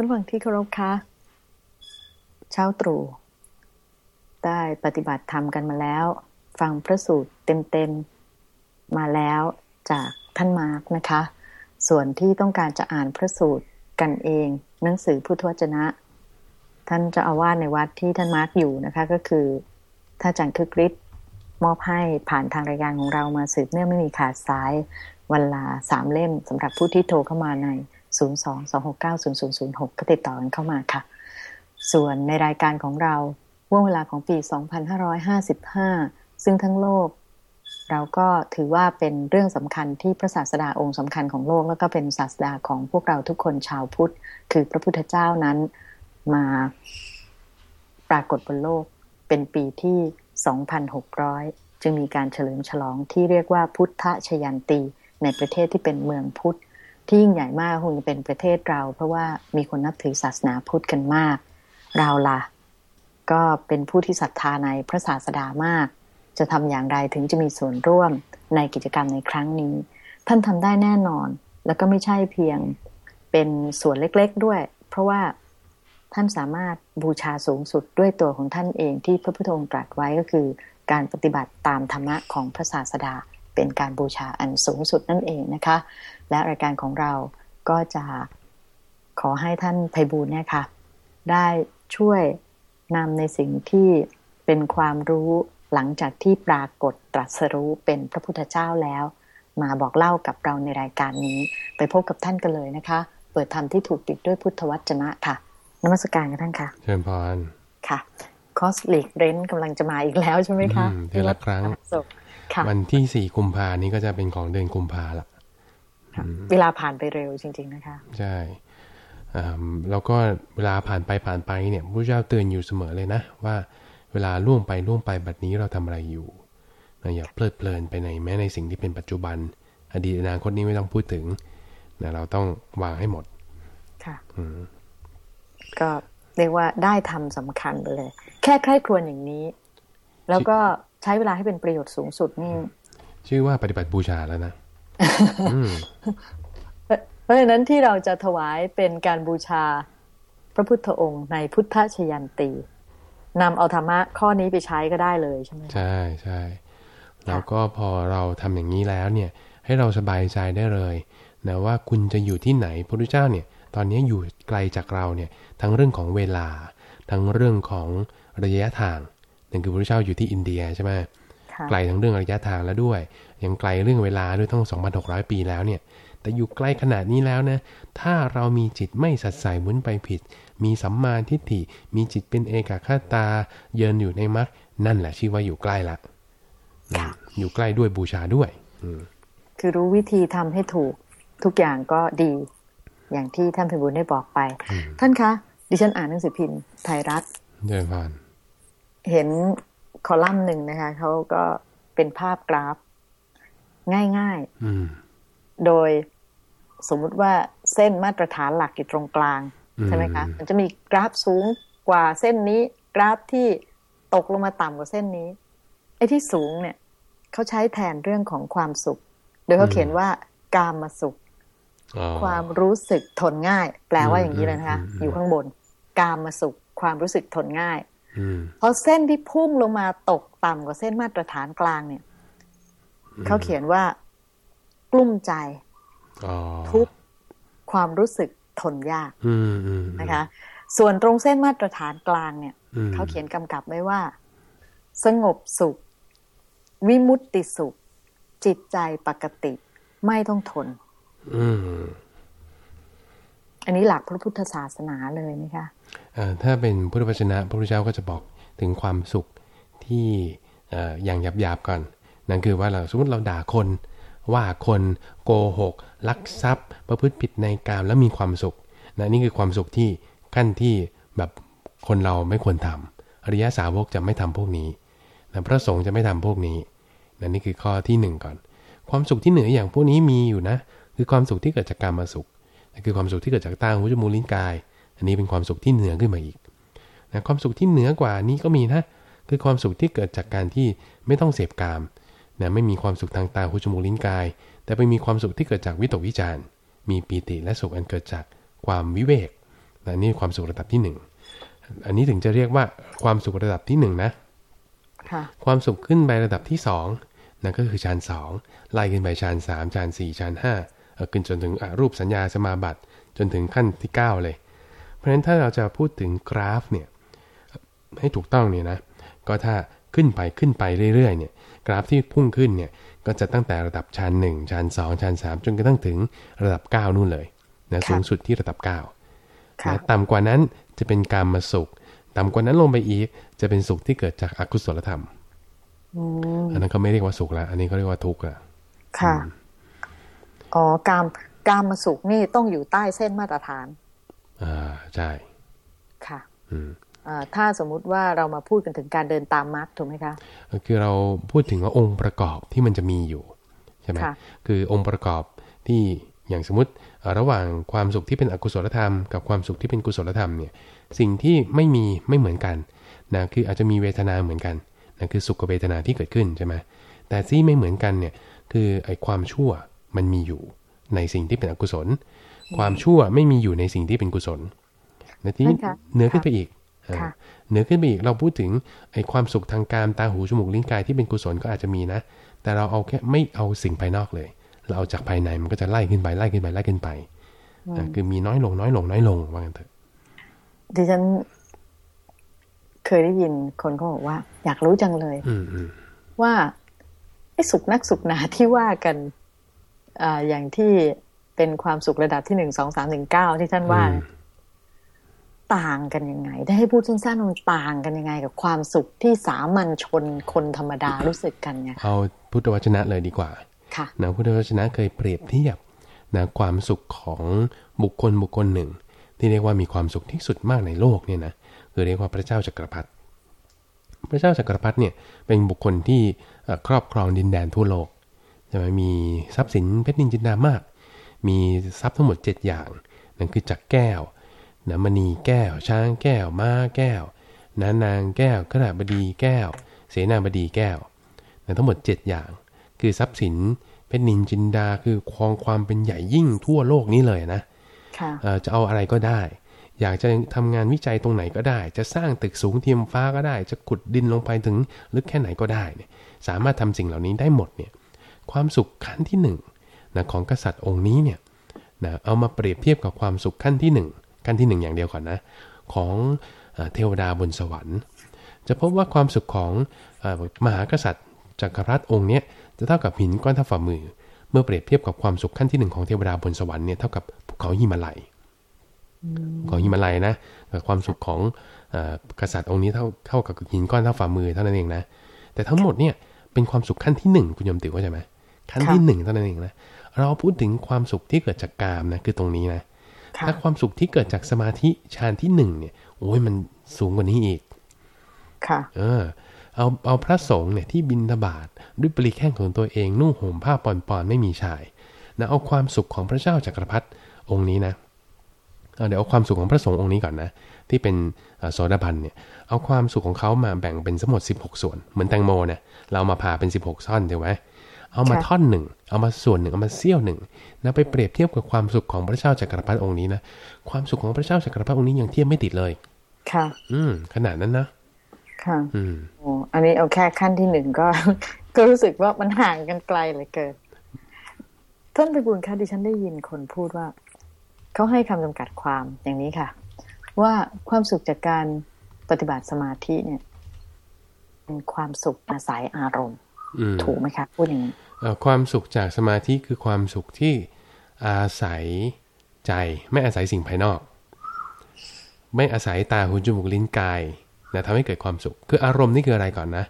ท่านฟังที่เคารพคะเช้าตรู่ได้ปฏิบัติธรรมกันมาแล้ว ฟังพระสูตรเต็มๆ มาแล้วจากท่านมาร์กนะคะ ส่วนที่ต้องการจะอ่านพระสูตรกันเอง หนังสือพุทธวจนะ ท่านจะอาวาสในวัดที่ท่านมาร์กอยู่นะคะก็คือท่านจารย์คึกฤทธิ์มอบให้ผ่านทางรายการของเรามาสืบเนื่องไม่มีขาดสายวันละสามเล่มสำหรับผู้ที่โทรเข้ามาใน 022690006 ก็ติดต่อกันเข้ามาค่ะ ส่วนในรายการของเราว่วงเวลาของปี 2555 ซึ่งทั้งโลก เราก็ถือว่าเป็นเรื่องสำคัญที่พระศาสดาองค์สำคัญของโลก แล้วก็เป็นศาสดาของพวกเราทุกคนชาวพุทธ คือพระพุทธเจ้านั้นมาปรากฏบนโลกเป็นปีที่ 2,600 จึงมีการเฉลิมฉลองที่เรียกว่าพุทธชยันตีในประเทศที่เป็นเมืองพุทธ ที่ยิ่งใหญ่มากคงจะเป็นประเทศเรา เพราะว่ามีคนนับถือศาสนาพุทธกันมาก เราล่ะ ก็เป็นผู้ที่ศรัทธาในพระศาสดามาก จะทำอย่างไรถึงจะมีส่วนร่วมในกิจกรรมในครั้งนี้ ท่านทำได้แน่นอน แล้วก็ไม่ใช่เพียงเป็นส่วนเล็กๆด้วย เพราะว่าท่านสามารถบูชาสูงสุดด้วยตัวของท่านเองที่พระพุทธองค์ตรัสไว้ก็คือ การปฏิบัติตามธรรมะของพระศาสดา เป็นการบูชาอันสูงสุดนั่นเองนะคะ และรายการของเราก็จะขอให้ท่านไพบูลเนี่ยค่ะ ได้ช่วยนำในสิ่งที่เป็นความรู้หลังจากที่ปรากฏตรัสรู้เป็นพระพุทธเจ้าแล้ว มาบอกเล่ากับเราในรายการนี้ ไปพบกับท่านกันเลยนะคะ เปิดธรรมที่ถูกติดด้วยพุทธวจนะค่ะนมัสการกันท่านค่ะเชิญพรค่ะคอสลิกเรนกำลังจะมาอีกแล้วใช่ไหมคะเดือนละครั้ง วันที่สี่กุมภานี้ก็จะเป็นของเดือนกุมภาละเวลาผ่านไปเร็วจริง ๆนะคะ ใช่แล้วก็เวลาผ่านไปผ่านไปเนี่ยพระเจ้าเตือนอยู่เสมอเลยนะ ว่าเวลาล่วงไปล่วงไปแบบนี้เราทำอะไรอยู่นะอย่าเพลิดเพลินไปในแม้ในสิ่งที่เป็นปัจจุบัน อดีตอนาคตนี้ไม่ต้องพูดถึงนะเราต้องวางให้หมด ค่ะก็เรียกว่าได้ทำสำคัญไปเลย แค่ใคร่ครวญอย่างนี้ แล้วก็ ใช้เวลาให้เป็นประโยชน์สูงสุดนี่ชื่อว่าปฏิบัติบูชาแล้วนะเพราะฉะนั้นที่เราจะถวายเป็นการบูชาพระพุทธองค์ในพุทธชยันตีนำเอาธรรมะข้อนี้ไปใช้ก็ได้เลยใช่ไหมใช่ใช่แล้วก็พอเราทำอย่างนี้แล้วเนี่ย ให้เราสบายใจได้เลยนะว่าคุณจะอยู่ที่ไหนพระพุทธเจ้าเนี่ย ตอนนี้อยู่ไกลจากเราเนี่ย ทั้งเรื่องของเวลา ทั้งเรื่องของระยะทาง นั่นคือพระพุทธเจ้าอยู่ที่อินเดียใช่ไหมไกลทั้งเรื่องระยะทางแล้วด้วย ยังไกลเรื่องเวลาด้วยทั้ง 2,600 ปีแล้วเนี่ย แต่อยู่ใกล้ขนาดนี้แล้วนะ ถ้าเรามีจิตไม่สัดใส่หมุนไปผิด มีสัมมาทิฏฐิ มีจิตเป็นเอกคตา เยินอยู่ในมรรคนั่นแหละชื่อว่าอยู่ใกล้ละอยู่ใกล้ด้วยบูชาด้วยคือรู้วิธีทำให้ถูกทุกอย่างก็ดี อย่างที่ท่านพิบูลได้บอกไป ท่านคะ ดิฉันอ่านหนังสือพิมพ์ไทยรัฐเดินผ่าน เห็นคอลัมน์หนึ่งนะคะเขาก็เป็นภาพกราฟ ง่ายๆโดยสมมุติว่าเส้นมาตรฐานหลักอยู่ตรงกลางใช่ไหมคะมันจะมีกราฟสูงกว่าเส้นนี้ กราฟที่ตกลงมาต่ำกว่าเส้นนี้ไอ้ที่สูงเนี่ยเขาใช้แทนเรื่องของความสุข โดยเขาเขียนว่ากามมาสุข ความรู้สึกทนง่าย แปลว่าอย่างนี้เลยนะคะ อยู่ข้างบน กามมาสุข ความรู้สึกทนง่าย พอเส้นที่พุ่งลงมาตกต่ำกว่าเส้นมาตรฐานกลางเนี่ยเขาเขียนว่ากลุ้มใจทุกความรู้สึกทนยากนะคะ ส่วนตรงเส้นมาตรฐานกลางเนี่ยเขาเขียนกำกับไว้ว่า สงบสุข วิมุตติสุข จิตใจปกติ ไม่ต้องทน อันนี้หลักพระพุทธศาสนาเลยนะคะถ้าเป็นพุทธวจนะพระพุทธเจ้าก็จะบอกถึงความสุขที่อย่างหยาบๆก่อน นั่นคือว่าเราสมมติเราด่าคน ว่าคนโกหก ลักทรัพย์ ประพฤติผิดในกามแล้วมีความสุขนะนี่คือความสุขที่ขั้นที่แบบคนเราไม่ควรทำอริยสาวกจะไม่ทำพวกนี้นะพระสงฆ์จะไม่ทำพวกนี้นะนี่คือข้อที่ 1 ก่อน ความสุขที่เหนืออย่างพวกนี้มีอยู่นะ คือความสุขที่เกิดจากการมาสุข คือความสุขที่เกิดจากตาหูจมูกลิ้นกาย อันนี้เป็นความสุขที่เหนือขึ้นมาอีกนะความสุขที่เหนือกว่านี้ก็มีนะ คือความสุขที่เกิดจากการที่ไม่ต้องเสพกามนะไม่มีความสุขทางตาหูจมูกลิ้นกาย แต่ไปมีความสุขที่เกิดจากวิตกวิจารมีปีติและสุขอันเกิดจากความวิเวกนะนี่ความสุขระดับที่หนึ่งอันนี้ถึงจะเรียกว่าความสุขระดับที่หนึ่งนะค่ะความสุขขึ้นไประดับที่สองนั่นก็คือฌานสองไล่ขึ้นไปฌานสามฌานสี่ฌานห้าเอ่อ ขึ้นจนถึงอะรูปสัญญาสมาบัติจนถึงขั้นที่เก้าเลย เพราะฉะนั้นถ้าเราจะพูดถึงกราฟเนี่ยให้ถูกต้องเนี่ยนะก็ถ้าขึ้นไปขึ้นไปเรื่อยๆเนี่ยกราฟที่พุ่งขึ้นเนี่ยก็จะตั้งแต่ระดับชั้นหนึ่งชั้นสองชั้นสามจนกระทั่งถึงระดับ 9 นู่นเลยนะค่ะสูงสุดที่ระดับ9ค่ะนะต่ำกว่านั้นจะเป็นการมาสุข ต่ำกว่านั้นลงไปอีกจะเป็นสุขที่เกิดจากอกุศลธรรมอืมอันนั้นเขาไม่เรียกว่าสุขละอันนี้เขาเรียกว่าทุกข์ละค่ะ อ๋อกามกามมาสุขนี่ต้องอยู่ใต้เส้นมาตรฐาน อ่าใช่ค่ะ อืมอ่าถ้าสมมุติว่าเรามาพูดกันถึงการเดินตามมรรคถูกไหมคะคือเราพูดถึงว่าองค์ประกอบที่มันจะมีอยู่ใช่ไหมค่ะคือองค์ประกอบที่อย่างสมมติเอ่อระหว่างความสุขที่เป็นอกุศลธรรม กับความสุขที่เป็นกุศลธรรมเนี่ยสิ่งที่ไม่มีไม่เหมือนกันนะคืออาจจะมีเวทนาเหมือนกันนะคือสุขเวทนาที่เกิดขึ้นใช่ไหมแต่ที่ไม่เหมือนกันเนี่ยคือไอ้ความชั่ว มันมีอยู่ในสิ่งที่เป็นอกุศล ความชั่วไม่มีอยู่ในสิ่งที่เป็นกุศลนะที่นั่นค่ะเหนือขึ้นไปอีกค่ะอ่าเหนือขึ้นไปอีกเราพูดถึงไอ้ความสุขทางการตาหูจมูกลิ้นกายที่เป็นกุศลก็อาจจะมีนะ แต่เราเอาแค่ไม่เอาสิ่งภายนอกเลย เราเอาจากภายในมันก็จะไล่ขึ้นไปไล่ขึ้นไปไล่ขึ้นไปอ่าคือมีน้อยลงน้อยลงน้อยลงว่ากันเถอะดิฉันเคยได้ยินคนเขาบอกว่า อยากรู้จังเลยอืมอืมว่าไอ้สุขนักสุขหนาที่ว่ากัน อ่าอย่างที่เป็นความสุขระดับที่หนึ่งสองสามหนึ่งเก้าที่ท่านว่าอืมต่างกันยังไง ได้ให้พูดสั้นๆว่ามันต่างกันยังไง กับความสุขที่สามัญชนคนธรรมดารู้สึกกันเนี่ยเอาพุทธวจนะเลยดีกว่าค่ะนะพุทธวจนะเคยเปรียบเทียบนะความสุขของบุคคลบุคคลหนึ่ง ที่เรียกว่ามีความสุขที่สุดมากในโลกเนี่ยนะคือเรียกว่าพระเจ้าจักรพรรดิพระเจ้าจักรพรรดิเนี่ยเป็นบุคคลที่เอ่อครอบครองดินแดนทั่วโลก ใช่ไหมมีทรัพย์สินเพชรนินจินดามาก มีทรัพย์ทั้งหมด 7 อย่าง นั่นคือจักรแก้วนะมณีแก้ว ช้างแก้ว ม้าแก้วนะนางแก้วขณาบดีแก้ว เสนาบดีแก้วนะทั้งหมด 7 อย่าง คือทรัพย์สินเพชรนินจินดาคือครองความเป็นใหญ่ยิ่งทั่วโลกนี้เลยนะค่ะเอ่อจะเอาอะไรก็ได้ อยากจะทำงานวิจัยตรงไหนก็ได้ จะสร้างตึกสูงเทียมฟ้าก็ได้ จะขุดดินลงไปถึงลึกแค่ไหนก็ได้เนี่ยสามารถทำสิ่งเหล่านี้ได้หมดเนี่ย ความสุขขั้นที่หนึ่งนะของกษัตริย์องค์นี้เนี่ยนะเอามาเปรียบเทียบกับความสุขขั้นที่หนึ่งขั้นที่หนึ่งอย่างเดียวก่อนนะ ของเอ่อเทวดาบนสวรรค์ จะพบว่าความสุขของอมหากษัตริย์จักรพรรดิองค์นี้จะเท่ากับหินก้อนเท่าฝ่ามือ เมื่อเปรียบเทียบกับความสุขขั้นที่หนึ่งของเทวดาบนสวรรค์เนี่ยเท่ากับภูเขาหิมาลัยของหิมาลัยนะกับความสุขของกษัตริย์องค์นี้เท่าเท่ากับหินก้อนเท่าฝ่ามือเท่านั้นเองนะแต่ทั้งหมดเนี่ยเป็นความสุขขั้นที่หนึ่งคุณยมติวเข้าใจไหม ขั้นที่ค่ะหนึ่งเท่านั้นเองนะเราพูดถึงความสุขที่เกิดจากกามนะคือตรงนี้นะค่ะถ้าความสุขที่เกิดจากสมาธิฌานที่หนึ่งเนี่ยโอ้ยมันสูงกว่านี้อีก ค่ะ เออ เอาเอาพระสงฆ์เนี่ยที่บินทบาทด้วยปลีแข้งของตัวเองนุ่งห่มผ้าปอนๆไม่มีชายนะเอาความสุขของพระเจ้าจักรพรรดิองค์นี้นะเอาเดี๋ยวเอาความสุขของพระสงฆ์องค์นี้ก่อนนะ ที่เป็นเอ่อโสดาบันเนี่ยเอาความสุขของเขามาแบ่งเป็นทั้งหมด 16 ส่วน เหมือนแตงโมเนี่ยเรามาผ่าเป็น 16ท่อนถูกไหม เอามาค่ะท่อนหนึ่ง เอามาส่วนหนึ่ง เอามาเสี้ยวหนึ่งนะไปเปรียบเทียบกับความสุขของพระเจ้าจักรพรรดิองค์นี้นะ ความสุขของพระเจ้าจักรพรรดิองค์นี้ยังเทียบไม่ติดเลย ค่ะ อืม ขนาดนั้นนะ ค่ะ อืมโอ้อันนี้เอาแค่ขั้นที่หนึ่งก็ ก็รู้สึกว่ามันห่างกันไกลเหลยเกิน ท่านไปบุญคะดิฉันได้ยินคนพูดว่า เขาให้คำจำกัดความอย่างนี้ค่ะ ว่าความสุขจากการปฏิบัติสมาธิเนี่ยเป็นความสุขอาศัยอารมณ์อืม ถูกไหมคะพูดอย่างนี้เอ่อความสุขจากสมาธิคือความสุขที่อาศัยใจไม่อาศัยสิ่งภายนอก ไม่อาศัยตาหูจมูกลิ้นกายนะทำให้เกิดความสุข คืออารมณ์นี่คืออะไรก่อนนะ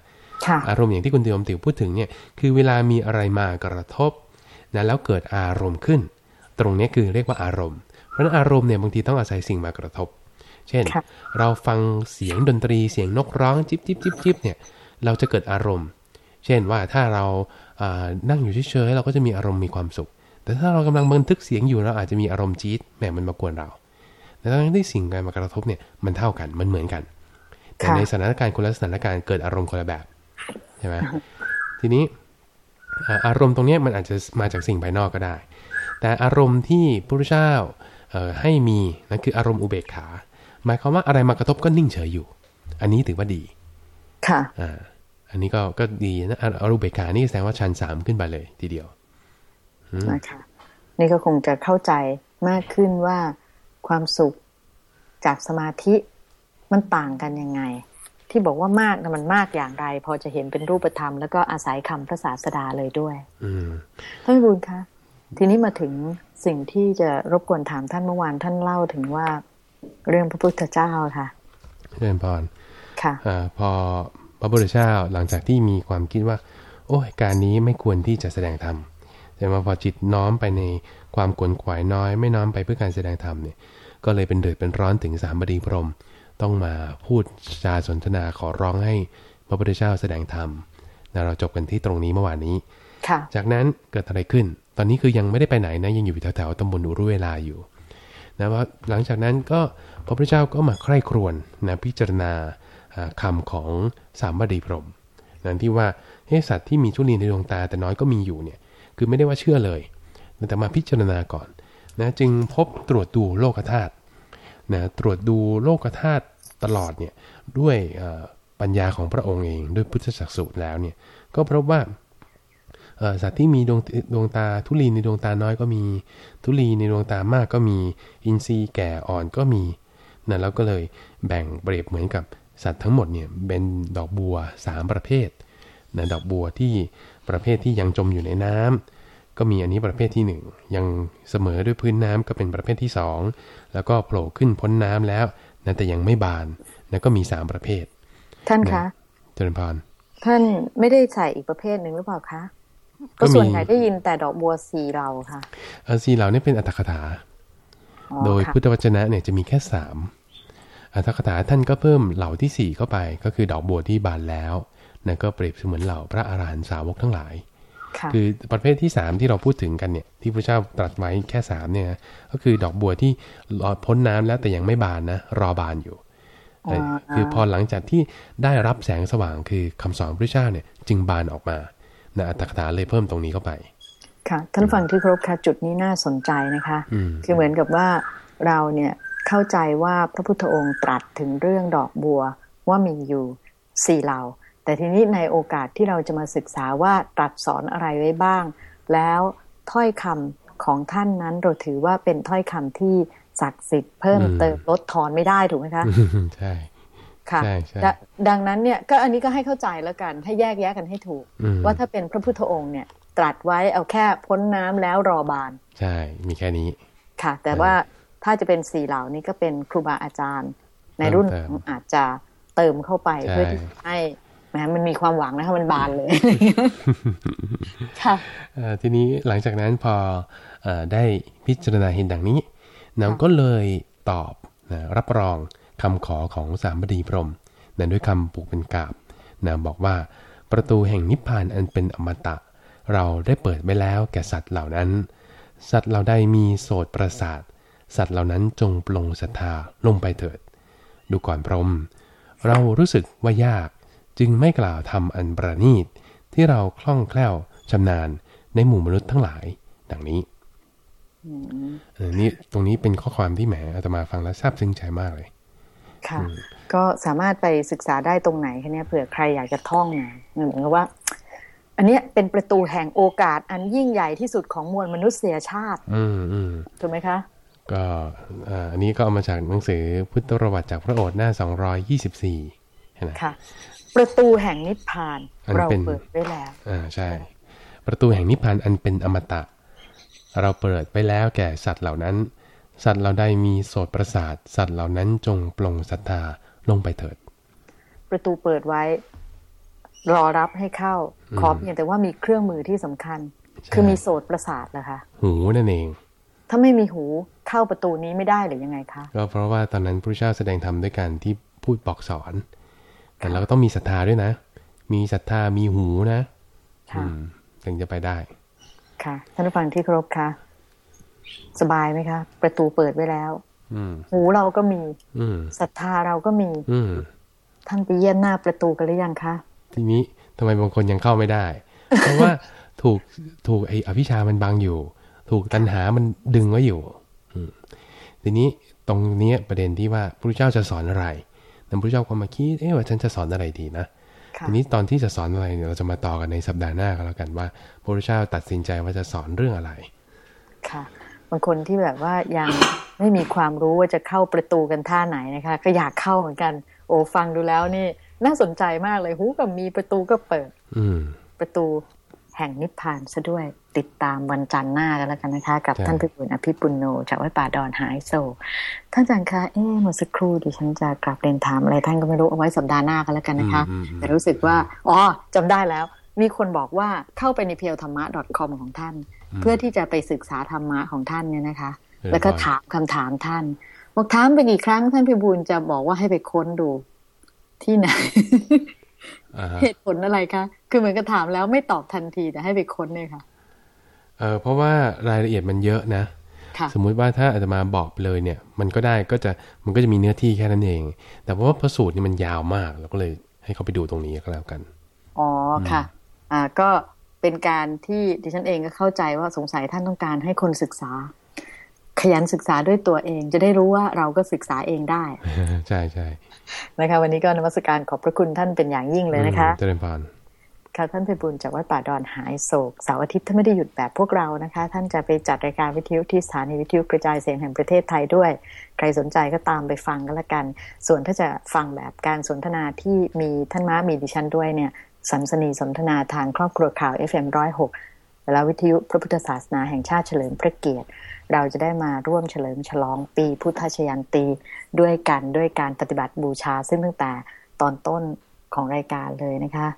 ค่ะอารมณ์อย่างที่คุณเตียมติวพูดถึงเนี่ยคือเวลามีอะไรมากระทบนะแล้วเกิดอารมณ์ขึ้น ตรงเนี้ยคือเรียกว่าอารมณ์ เพราะฉะนั้นอารมณ์เนี่ยบางทีต้องอาศัยสิ่งมากระทบ เช่นค่ะเราฟังเสียงดนตรีเสียงนกร้องจิบจิบจิบจิบเนี่ยเราจะเกิดอารมณ์ เช่นว่าถ้าเราอ่านั่งอยู่เฉยๆเราก็จะมีอารมณ์มีความสุข แต่ถ้าเรากำลังบันทึกเสียงอยู่เราอาจจะมีอารมณ์จี๊ดแหมมันมากวนเรา แต่ทั้งที่สิ่งการมากระทบเนี่ยมันเท่ากันมันเหมือนกัน แต่ค่ะในสถานการณ์คนละสถานการณ์เกิดอารมณ์คนละแบบใช่ไหมทีนี้อ่าอารมณ์ตรงเนี้ยมันอาจจะมาจากสิ่งภายนอกก็ได้ แต่อารมณ์ที่พระพุทธเจ้าเอ่อให้มีนั่นคืออารมณ์อุเบกขา หมายความว่าอะไรมากระทบก็นิ่งเฉยอยู่ อันนี้ถือว่าดี ค่ะ อ่าอันนี้ก็ก็ดีนะอารมณ์อุเบกขานี่แสดงว่าชั้นสามขึ้นไปเลยทีเดียวนะคะนี่ก็คงจะเข้าใจมากขึ้นว่าความสุขจากสมาธิมันต่างกันยังไง ที่บอกว่ามากนะมันมากอย่างไร พอจะเห็นเป็นรูปธรรม แล้วก็อาศัยคำพระศาสดาเลยด้วยอืมท่านบุญคะทีนี้มาถึงสิ่งที่จะรบกวนถามท่านเมื่อวานท่านเล่าถึงว่าเรื่องพระพุทธเจ้าค่ะเริญพรค่ะอ่าพอ พระพุทธเจ้าหลังจากที่มีความคิดว่า โอ้ยการนี้ไม่ควรที่จะแสดงธรรมแต่มาพอจิตน้อมไปในความกวนขวายน้อย ไม่น้อมไปเพื่อการแสดงธรรมเนี่ยก็เลยเป็นเดือดเป็นร้อนถึงสามบดีพรหมต้องมาพูดจาสนทนาขอร้องให้พระพุทธเจ้าแสดงธรรมนะเราจบกันที่ตรงนี้เมื่อวานนี้ค่ะจากนั้นเกิดอะไรขึ้น ตอนนี้คือยังไม่ได้ไปไหนนะยังอยู่แถวๆตำบลอุรุเวลาอยู่นะว่าหลังจากนั้นก็พระพุทธเจ้าก็มาใคร่ครวญนะพิจารณา อ่าคำของสามบดีพรมนั้นที่ว่าเฮ้สัตว์ที่มีทุลีในดวงตาแต่น้อยก็มีอยู่เนี่ยคือไม่ได้ว่าเชื่อเลย แต่มาพิจารณาก่อนนะจึงพบตรวจดูโลกธาตุนะตรวจดูโลกธาตุตลอดเนี่ยด้วยปัญญาของพระองค์เองด้วยพุทธศักดิ์สุแล้วเนี่ยก็พบว่าเอ่อสัตว์ที่มีดวงดวงตาทุลีในดวงตาน้อยก็มี ทุลีในดวงตามากก็มีอินทรีย์แก่อ่อนก็มีนะแล้วก็เลยแบ่งเปรียบเหมือนกับ สัตว์ทั้งหมดเนี่ยเป็นดอกบัว 3 ประเภทนะดอกบัวที่ประเภทที่ยังจมอยู่ในน้ำก็มีอันนี้ประเภทที่ 1 ยังเสมอด้วยพื้นน้ำก็เป็นประเภทที่ 2 แล้วก็โผล่ขึ้นพ้นน้ำแล้วนะแต่ยังไม่บานนะก็มี 3 ประเภท ท่านคะเจริญพรท่านไม่ได้ใส่อีกประเภทหนึ่งหรือเปล่าคะก็ก็มีส่วนใหญ่ได้ยินแต่ดอกบัวสีเราค่ะเออสีเหล่านี้เป็นอัตถคถาอ๋อโดยค่ะพุทธวจนะเนี่ยจะมีแค่สาม อัตถคถาท่านก็เพิ่มเหล่าที่สี่เข้าไป ก็คือดอกบัวที่บานแล้วนั่นก็เปรียบเสมือนเหล่าพระอาหารหันตสาวกทั้งหลายค่ะคือประเภทที่สามที่เราพูดถึงกันเนี่ยที่พระเจ้าตรัสไว้แค่สามเนี่ยนะก็คือดอกบัวที่รอพ้นน้ำแล้วแต่ยังไม่บานนะรอบานอยู่เออคือพอหลังจากที่ได้รับแสงสว่างคือคำสอนพระเจ้าเนี่ยจึงบานออกมานะอัตถคถาเลยเพิ่มตรงนี้เข้าไป ค่ะ ท่านฟังที่เคารพค่ะจุดนี้น่าสนใจนะคะอืมคือเหมือนกับว่าเราเนี่ย เข้าใจว่าพระพุทธองค์ตรัสถึงเรื่องดอกบัวว่ามีอยู่สี่เหล่า แต่ทีนี้ในโอกาสที่เราจะมาศึกษาว่าตรัสสอนอะไรไว้บ้าง แล้วถ้อยคำของท่านนั้นเราถือว่าเป็นถ้อยคำที่ศักดิ์สิทธิ์เพิ่มอืมเติมลดทอนไม่ได้ถูกไหมคะใช่ค่ะใช่ใช่ดะดังนั้นเนี่ยก็อันนี้ก็ให้เข้าใจแล้วกัน ให้แยกแยะกันให้ถูกอืมว่าถ้าเป็นพระพุทธองค์เนี่ย ตรัสไว้เอาแค่พ้นน้ำแล้วรอบาน ใช่ มีแค่นี้ ค่ะ แต่ว่า ถ้าจะเป็นสี่เหล่านี้ก็เป็นครูบาอาจารย์ ในรุ่นเติมหลังอาจจะเติมเข้าไปใช่เพื่อที่จะให้แหมมันมีความหวังนะคะมันบานเลยค่ะเอ่อทีนี้หลังจากนั้นพอเออได้พิจารณาเห็นดังนี้นางก็เลยตอบนะรับรองคำขอของสามบดีพรหมนะด้วยคำปลูกเป็นกาบนะบอกว่าประตูแห่งนิพพานอันเป็นอมตะ เราได้เปิดไว้แล้วแก่สัตว์เหล่านั้น สัตว์เหล่าใดมีโสตประสาท สัตว์เหล่านั้นจงปลงศรัทธาลงไปเถิด ดูก่อนพรหมเรารู้สึกว่ายากจึงไม่กล่าวทำอันประณีต ที่เราคล่องแคล่วชำนาญในหมู่มนุษย์ทั้งหลาย ดังนี้เออนี่ตรงนี้เป็นข้อความที่แหมอาตมาฟังแล้วซาบซึ้งใจมากเลย ค่ะ ก็สามารถไปศึกษาได้ตรงไหนคะเนี่ยเผื่อใครอยากจะท่องนะเหมือนกับว่า อันเนี้ยเป็นประตูแห่งโอกาสอันยิ่งใหญ่ที่สุดของมวลมนุษยชาติ อืมอืมถูกไหมคะ ก็เอ่ออันนี้ก็เอามาจากหนังสือพุทธประวัติจากพระโอษฐ์หน้า 224นะค่ะ ประตูแห่งนิพพานอันเราเป็นเปิดไว้แล้ว อ่าใช่ ประตูแห่งนิพพานอันเป็นอมตะ เราเปิดไปแล้วแก่สัตว์เหล่านั้น สัตว์เหล่าใดมีโสตประสาท สัตว์เหล่านั้นจงปลงศรัทธาลงไปเถิด ประตูเปิดไว้ รอรับให้เข้า ขอเพียงแต่ว่ามีเครื่องมือที่สำคัญใช่คือมีโสตประสาทเหรอคะ หูนั่นเอง ถ้าไม่มีหู เข้าประตูนี้ไม่ได้หรือยังไงคะก็เพราะว่าตอนนั้นพระเจ้าแสดงธรรมด้วยการที่พูดบอกสอน แต่เราก็ต้องมีศรัทธาด้วยนะ มีศรัทธามีหูนะค่ะอืมถึงจะไปได้ ค่ะท่านผู้ฟังที่เคารพคะสบายไหมคะ ประตูเปิดไว้แล้วอืมหูเราก็มีอืมศรัทธาเราก็มี อืมท่านไปเยี่ยมหน้าประตูกันหรือยังคะ ทีนี้ทำไมบางคนยังเข้าไม่ได้ เพราะว่าถูกถูกไอ้อภิชามันบังอยู่ ถูกตัณหามันดึงไว้อยู่อืม ทีนี้ตรงนี้ประเด็นที่ว่าพระพุทธเจ้าจะสอนอะไรนั้นพระพุทธเจ้าก็มาคิดเอ๊ะว่าฉันจะสอนอะไรดีนะค่ะทีนี้ตอนที่จะสอนอะไรเนี่ยเราจะมาต่อกันในสัปดาห์หน้าก็แล้วกันว่าพระพุทธเจ้าตัดสินใจว่าจะสอนเรื่องอะไร ค่ะบางคนที่แบบว่ายังไม่มีความรู้ว่าจะเข้าประตูกันท่าไหนนะคะ ก็อยากเข้าเหมือนกัน โอ้ฟังดูแล้วนี่ น่าสนใจมากเลยหูกับมีประตูก็เปิด อืมประตู แห่งนิพพานซะด้วยติดตามวันจันทร์หน้ากันแล้วกันนะคะ กับใช่ท่านพิบูลอภิปุณโนจากวัดป่าดอนหายโศกท่านอาจารย์คะเอ๊ะเมื่อสักครู่ดิฉันจะกลับเรียนถามอะไรท่านก็ไม่รู้เอาไว้สัปดาห์หน้ากันแล้วกันนะคะอืมอืมแต่รู้สึกว่าอ๋อจำได้แล้ว มีคนบอกว่าเข้าไปในเพียวธรรมะ .com ของท่าน เพื่อที่จะไปศึกษาธรรมะของท่านเนี่ยนะคะเออแล้วก็ถามคำถามท่านบอกถามไปกี่ครั้งท่านพิบูลจะบอกว่าให้ไปค้นดูที่ไหนอ่าฮะ เหตุผลอะไรคะ คือเหมือนกับถามแล้วไม่ตอบทันทีแต่ให้ไปค้นเนี่ยค่ะ เออเพราะว่ารายละเอียดมันเยอะนะค่ะสมมุติว่าถ้าอาตมาบอกไปเลยเนี่ย มันก็ได้ก็จะมันก็จะมีเนื้อที่แค่นั้นเอง แต่เพราะว่าพระสูตรนี่มันยาวมากเราก็เลยให้เขาไปดูตรงนี้ก็แล้วกัน อ๋อค่ะ อ่าก็เป็นการที่ดิฉันเองก็เข้าใจว่าสงสัยท่านต้องการให้คนศึกษา ขยันศึกษาด้วยตัวเอง จะได้รู้ว่าเราก็ศึกษาเองได้ ใช่ใช่นะคะ วันนี้ก็นมัสการขอบพระคุณท่านเป็นอย่างยิ่งเลยนะคะอืมเจริญพรค่ะท่านไพบุญจากวัดป่าดอนหายโศกเสาร์อาทิตย์ท่านไม่ได้หยุดแบบพวกเรานะคะ ท่านจะไปจัดรายการวิทยุที่สถานีวิทยุกระจายเสียงแห่งประเทศไทยด้วย ใครสนใจก็ตามไปฟังก็แล้วกัน ส่วนถ้าจะฟังแบบการสนทนาที่มีท่านม้ามีดิฉันด้วยเนี่ยสัมสนีสนทนาทางครอบครัวข่าว FM106 และวิทยุพระพุทธศาสนาแห่งชาติเฉลิมพระเกียรติ เราจะได้มาร่วมเฉลิมฉลองปีพุทธชยันตี ด้วยกันด้วยการปฏิบัติบูชา ซึ่งตั้งแต่ตอนต้นของรายการเลยนะคะ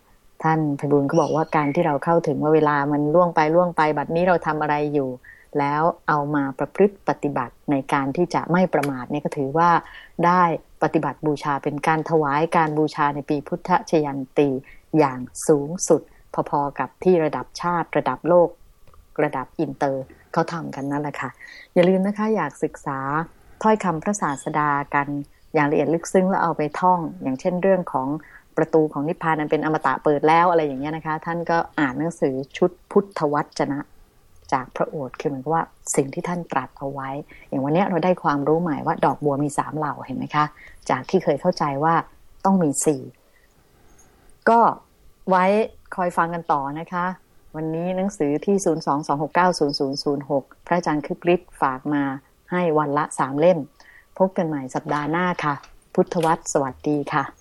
ท่านไพบุญก็บอกว่าการที่เราเข้าถึงว่าเวลามันล่วงไปล่วงไป บัดนี้เราทำอะไรอยู่ แล้วเอามาประพฤติปฏิบัติในการที่จะไม่ประมาทเนี่ยก็ถือว่าได้ปฏิบัติบูชาเป็นการถวายการบูชาในปีพุทธชยันตีอย่างสูงสุด พอๆกับที่ระดับชาติระดับโลก ระดับอินเตอร์เขาทำกันนั่นแหละค่ะ อย่าลืมนะคะอยากศึกษาถ้อยคำพระศาสดากันอย่างละเอียดลึกซึ้งแล้วเอาไปท่อง อย่างเช่นเรื่องของประตูของนิพพานนั้นเป็นอมตะเปิดแล้วอะไรอย่างเงี้ยนะคะ ท่านก็อ่านหนังสือชุดพุทธวจนะจากพระโอษฐ์คือเหมือนกับว่าสิ่งที่ท่านตรัสเอาไว้ อย่างวันนี้เราได้ความรู้ใหม่ว่าดอกบัวมีสามเหล่าเห็นไหมคะ จากที่เคยเข้าใจว่าต้องมีสี่ก็ไว้ คอยฟังกันต่อนะคะ วันนี้หนังสือที่ 022690006 พระอาจารย์คึกฤทธิ์ฝากมาให้วันละสามเล่ม พบกันใหม่สัปดาห์หน้าค่ะ พุทธวัตรสวัสดีค่ะ